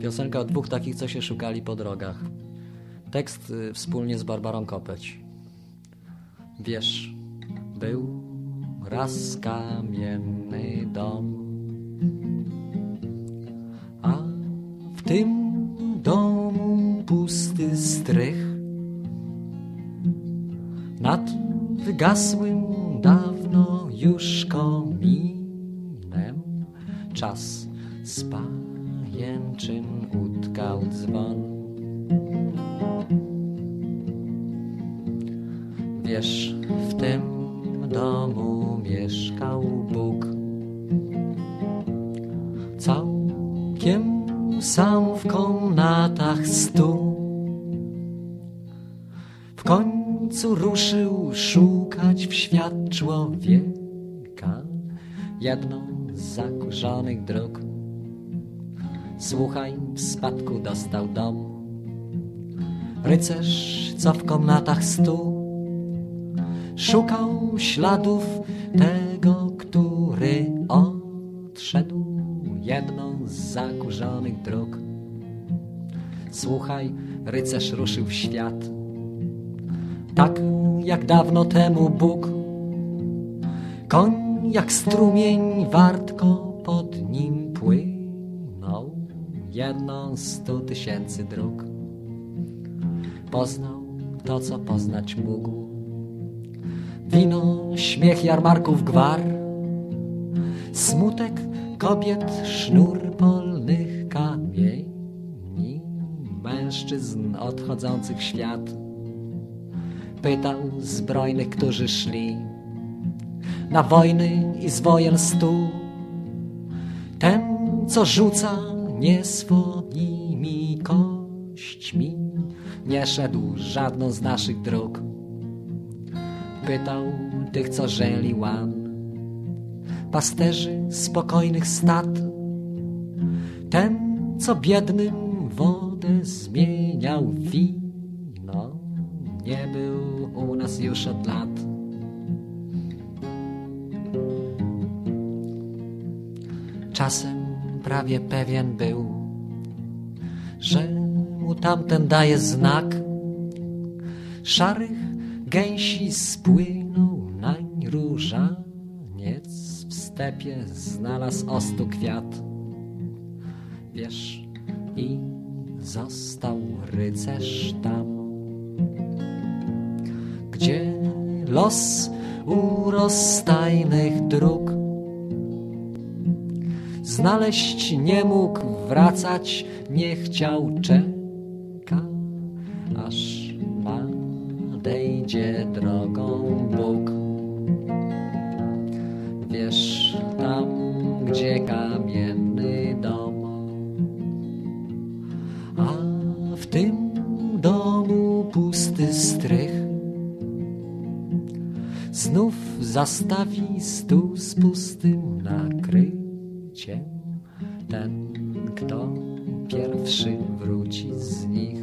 Piosenka o dwóch takich, co się szukali po drogach. Tekst y, wspólnie z Barbarą Kopeć. Wiesz, był raz kamienny dom, a w tym domu pusty strych. Nad wygasłym dawno już kominem czas spajęczyn utkał dzwon. Wiesz, w tym domu mieszkał Bóg. Całkiem sam w komnatach stu. W końcu ruszył szukać w świat człowieka jedną z zakurzonych dróg. Słuchaj, w spadku dostał dom. Rycerz, co w komnatach stu Szukał śladów tego, który odszedł jedną z zakurzonych dróg. Słuchaj, rycerz ruszył w świat, tak jak dawno temu Bóg. Koń jak strumień wartko pod nim płynął jedną z stu tysięcy dróg. Poznał to, co poznać mógł Wino, śmiech jarmarków gwar, smutek kobiet, sznur polnych kamieni, mężczyzn odchodzących świat. Pytał zbrojnych, którzy szli na wojny i z stół. Ten, co rzuca nie swoimi kośćmi, nie szedł żadną z naszych dróg pytał tych, co żeli łan. Pasterzy spokojnych stad, ten, co biednym wodę zmieniał wino, nie był u nas już od lat. Czasem prawie pewien był, że mu tamten daje znak szarych Gęsi spłynął nań różaniec, w stepie znalazł ostu kwiat. Wiesz, i został rycerz tam, gdzie los u rozstajnych dróg znaleźć nie mógł, wracać nie chciał, czeka, aż odejdzie drogą Bóg. Wiesz, tam, gdzie kamienny dom, a w tym domu pusty strych. Znów zastawi stół z pustym nakryciem ten, kto pierwszy wróci z nich.